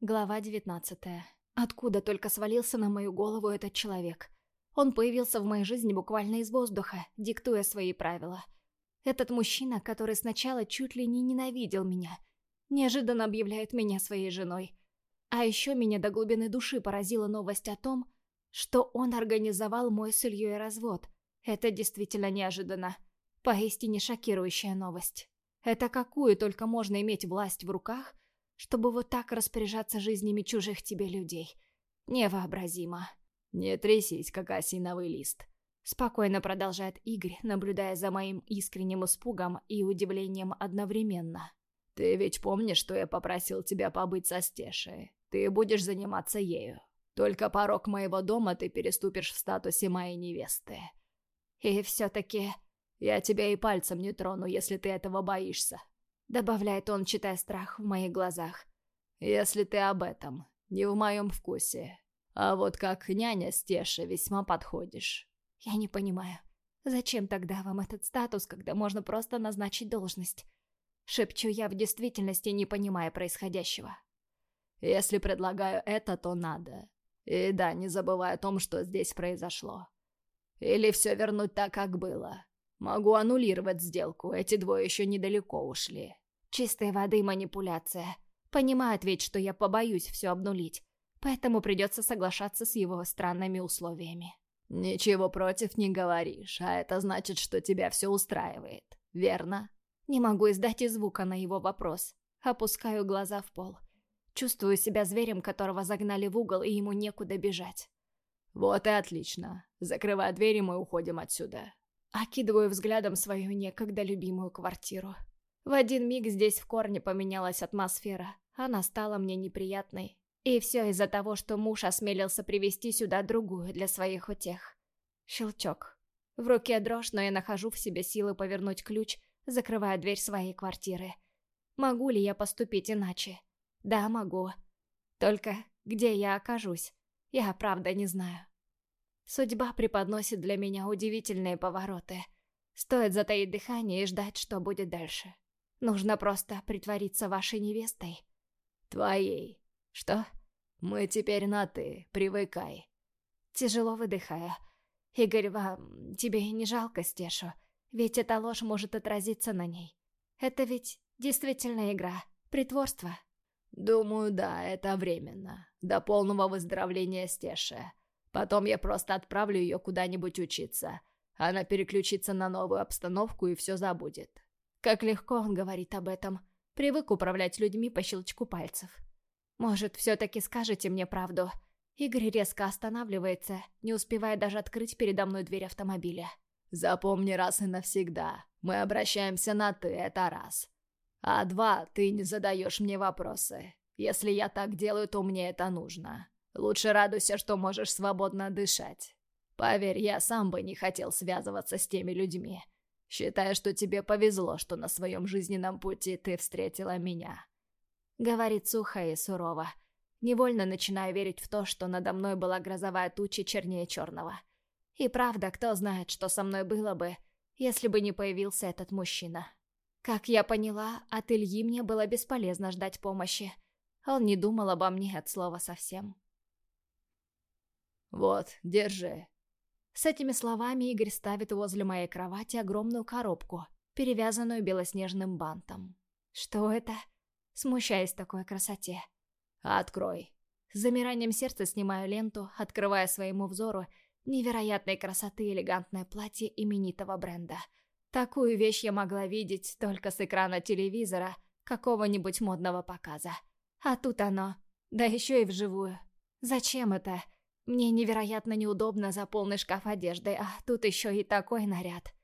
Глава 19. Откуда только свалился на мою голову этот человек? Он появился в моей жизни буквально из воздуха, диктуя свои правила. Этот мужчина, который сначала чуть ли не ненавидел меня, неожиданно объявляет меня своей женой. А еще меня до глубины души поразила новость о том, что он организовал мой с Ильей развод. Это действительно неожиданно. Поистине шокирующая новость. Это какую только можно иметь власть в руках, чтобы вот так распоряжаться жизнями чужих тебе людей. Невообразимо. «Не трясись, как осиновый лист», — спокойно продолжает Игорь, наблюдая за моим искренним испугом и удивлением одновременно. «Ты ведь помнишь, что я попросил тебя побыть со Стешей? Ты будешь заниматься ею. Только порог моего дома ты переступишь в статусе моей невесты. И все-таки я тебя и пальцем не трону, если ты этого боишься. Добавляет он, читая страх в моих глазах. Если ты об этом, не в моем вкусе. А вот как няня Стеша весьма подходишь. Я не понимаю, зачем тогда вам этот статус, когда можно просто назначить должность? Шепчу я в действительности, не понимая происходящего. Если предлагаю это, то надо. И да, не забывай о том, что здесь произошло. Или все вернуть так, как было. Могу аннулировать сделку, эти двое еще недалеко ушли. Чистой воды манипуляция. Понимает ведь, что я побоюсь все обнулить. Поэтому придется соглашаться с его странными условиями. Ничего против не говоришь, а это значит, что тебя все устраивает, верно? Не могу издать и звука на его вопрос. Опускаю глаза в пол. Чувствую себя зверем, которого загнали в угол, и ему некуда бежать. Вот и отлично. Закрывай дверь, и мы уходим отсюда. Окидываю взглядом свою некогда любимую квартиру. В один миг здесь в корне поменялась атмосфера. Она стала мне неприятной. И все из-за того, что муж осмелился привести сюда другую для своих утех. Щелчок. В руке дрожь, но я нахожу в себе силы повернуть ключ, закрывая дверь своей квартиры. Могу ли я поступить иначе? Да, могу. Только где я окажусь? Я правда не знаю. Судьба преподносит для меня удивительные повороты. Стоит затаить дыхание и ждать, что будет дальше. Нужно просто притвориться вашей невестой. Твоей. Что? Мы теперь на «ты», привыкай. Тяжело выдыхая. Игорь, вам... тебе не жалко Стешу? Ведь эта ложь может отразиться на ней. Это ведь действительно игра, притворство. Думаю, да, это временно. До полного выздоровления Стеши. Потом я просто отправлю ее куда-нибудь учиться. Она переключится на новую обстановку и все забудет. Как легко он говорит об этом. Привык управлять людьми по щелчку пальцев. Может, все-таки скажете мне правду? Игорь резко останавливается, не успевая даже открыть передо мной дверь автомобиля. Запомни раз и навсегда. Мы обращаемся на «ты», это раз. А два, ты не задаешь мне вопросы. Если я так делаю, то мне это нужно. Лучше радуйся, что можешь свободно дышать. Поверь, я сам бы не хотел связываться с теми людьми. Считаю, что тебе повезло, что на своем жизненном пути ты встретила меня. Говорит сухо и сурово. Невольно начинаю верить в то, что надо мной была грозовая туча чернее черного. И правда, кто знает, что со мной было бы, если бы не появился этот мужчина. Как я поняла, от Ильи мне было бесполезно ждать помощи. Он не думал обо мне от слова совсем. «Вот, держи». С этими словами Игорь ставит возле моей кровати огромную коробку, перевязанную белоснежным бантом. «Что это?» Смущаясь такой красоте. «Открой». С замиранием сердца снимаю ленту, открывая своему взору невероятной красоты элегантное платье именитого бренда. Такую вещь я могла видеть только с экрана телевизора какого-нибудь модного показа. А тут оно, да еще и вживую. Зачем это? Мне невероятно неудобно за полный шкаф одежды, а тут еще и такой наряд.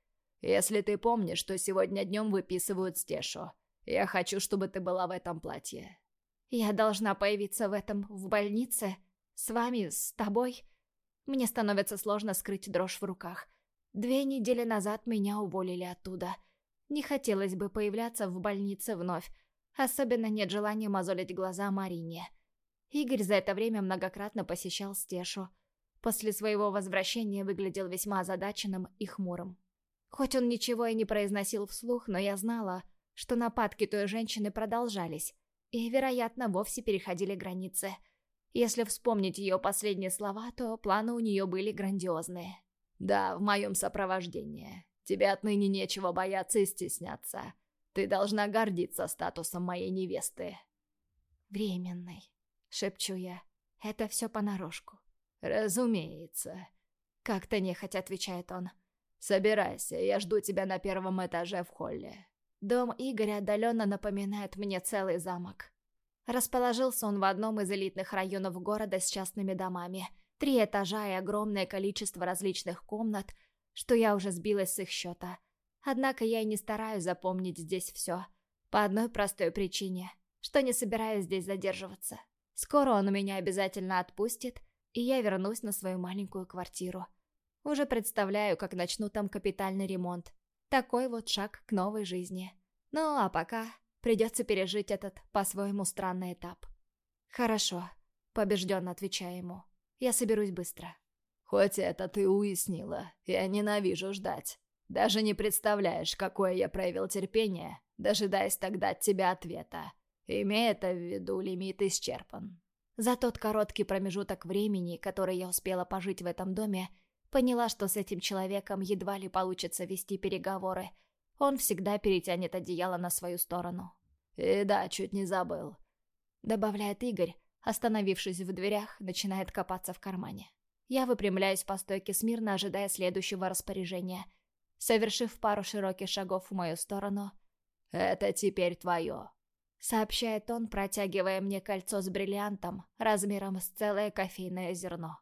Если ты помнишь, что сегодня днем выписывают Стешу, я хочу, чтобы ты была в этом платье. Я должна появиться в этом в больнице? С вами? С тобой? Мне становится сложно скрыть дрожь в руках. Две недели назад меня уволили оттуда. Не хотелось бы появляться в больнице вновь. Особенно нет желания мозолить глаза Марине. Игорь за это время многократно посещал Стешу. После своего возвращения выглядел весьма озадаченным и хмурым. Хоть он ничего и не произносил вслух, но я знала, что нападки той женщины продолжались. и, вероятно, вовсе переходили границы. Если вспомнить ее последние слова, то планы у нее были грандиозные. «Да, в моем сопровождении. Тебе отныне нечего бояться и стесняться. Ты должна гордиться статусом моей невесты». «Временной», — шепчу я. «Это все понарошку». «Разумеется», — как-то нехотя отвечает он. «Собирайся, я жду тебя на первом этаже в холле». Дом Игоря отдаленно напоминает мне целый замок. Расположился он в одном из элитных районов города с частными домами. Три этажа и огромное количество различных комнат, что я уже сбилась с их счета. Однако я и не стараюсь запомнить здесь все. По одной простой причине, что не собираюсь здесь задерживаться. Скоро он меня обязательно отпустит, и я вернусь на свою маленькую квартиру. Уже представляю, как начну там капитальный ремонт, такой вот шаг к новой жизни. Ну а пока придется пережить этот по-своему странный этап. «Хорошо», — побежденно отвечаю ему. «Я соберусь быстро». «Хоть это ты уяснила, я ненавижу ждать. Даже не представляешь, какое я проявил терпение, дожидаясь тогда от тебя ответа. Имея это в виду, лимит исчерпан». За тот короткий промежуток времени, который я успела пожить в этом доме, Поняла, что с этим человеком едва ли получится вести переговоры. Он всегда перетянет одеяло на свою сторону. «И да, чуть не забыл», — добавляет Игорь, остановившись в дверях, начинает копаться в кармане. Я выпрямляюсь по стойке смирно, ожидая следующего распоряжения. Совершив пару широких шагов в мою сторону, «Это теперь твое», — сообщает он, протягивая мне кольцо с бриллиантом размером с целое кофейное зерно.